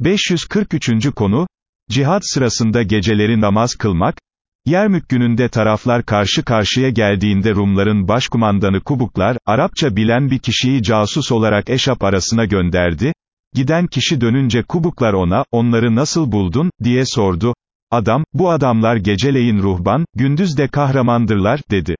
543. konu, Cihad sırasında geceleri namaz kılmak, Yermük gününde taraflar karşı karşıya geldiğinde Rumların başkumandanı Kubuklar, Arapça bilen bir kişiyi casus olarak Eşap arasına gönderdi, giden kişi dönünce Kubuklar ona, onları nasıl buldun, diye sordu, adam, bu adamlar geceleyin ruhban, gündüz de kahramandırlar, dedi.